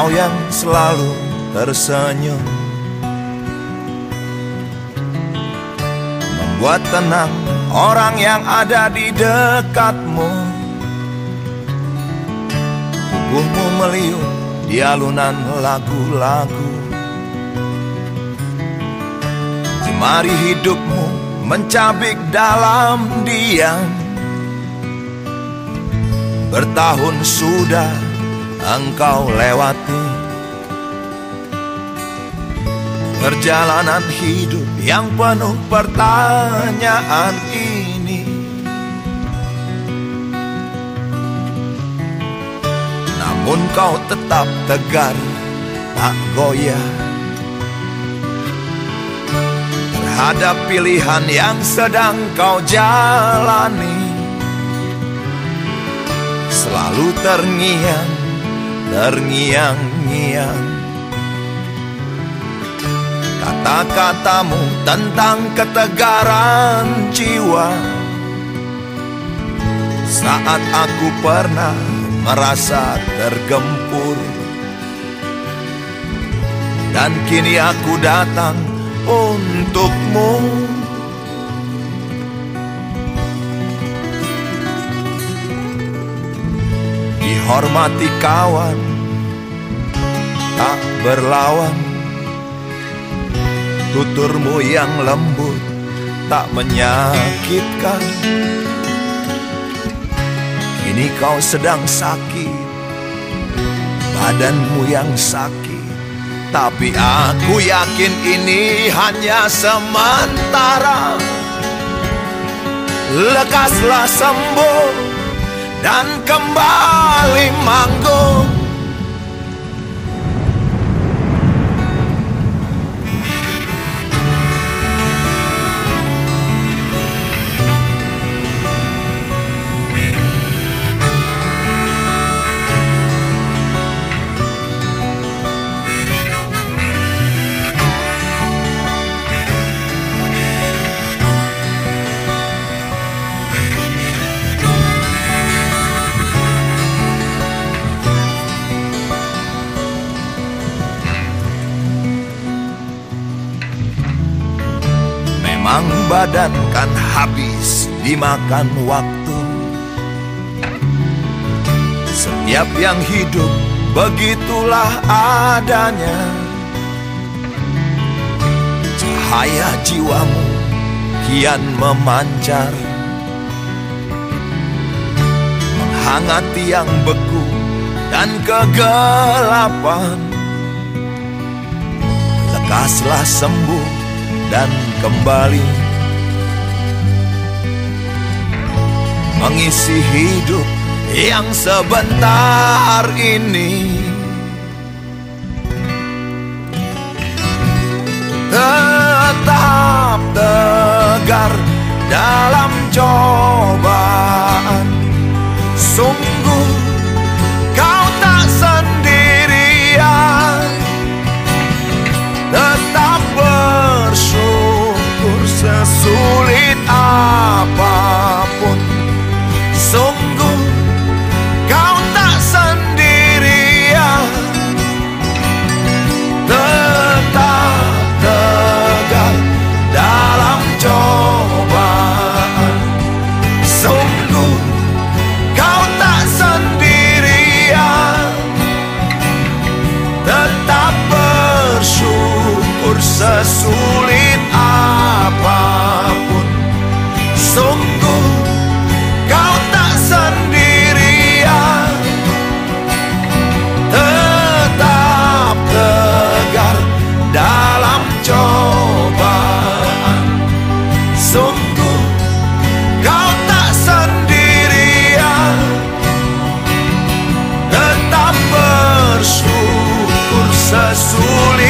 Kau yang selalu tersenyum. Membuat tenang orang yang ada di dekatmu. Tubuhmu meliuk di alunan lagu-lagu. Jemari hidupmu mencabik dalam diam. Bertahun sudah engkau lewati. Perjalanan hidup yang penuh pertanyaan ini. Namun kau tetap tegar, tak goyah. Terhadap pilihan yang sedang kau jalani Selalu terngiang, terngiang-ngiang Kata-katamu tentang ketegaran jiwa. Saat aku pernah merasa tergempur. Dan kini aku datang untukmu Dihormati kawan Tak berlawan. Tuturmu yang lembut Tak menyakitkan. Kini kau sedang sakit Badanmu yang sakit. Tapi aku yakin ini hanya sementara. Lekaslah sembuh Dan kembali manggung Memang badan kan habis dimakan waktu. Setiap yang hidup begitulah adanya. Cahaya jiwamu kian memancar. Menghangati yang beku dan kegelapan. Lekaslah sembuh dan kembali. Mengisi hidup yang sebentar ini Sungguh kau tak sendirian. Tetap bersyukur sesulit bersyukur sesulit apa pun